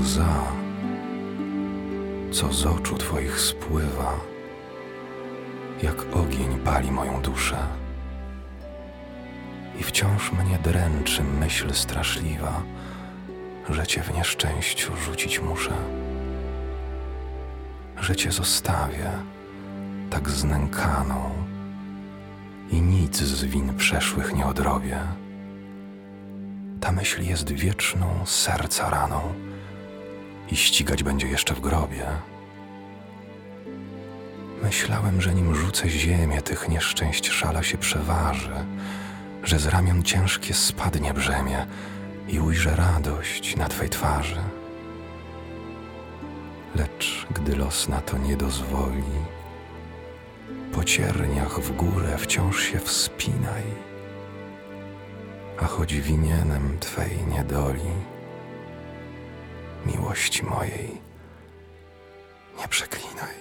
łza, co z oczu Twoich spływa, jak ogień pali moją duszę. I wciąż mnie dręczy myśl straszliwa, że Cię w nieszczęściu rzucić muszę, że Cię zostawię tak znękaną i nic z win przeszłych nie odrobię. Ta myśl jest wieczną serca raną i ścigać będzie jeszcze w grobie. Myślałem, że nim rzucę ziemię, tych nieszczęść szala się przeważy, że z ramion ciężkie spadnie brzemię i ujrzę radość na Twej twarzy. Lecz gdy los na to nie dozwoli, po cierniach w górę wciąż się wspinaj, a choć winienem Twej niedoli, miłości mojej nie przeklinaj.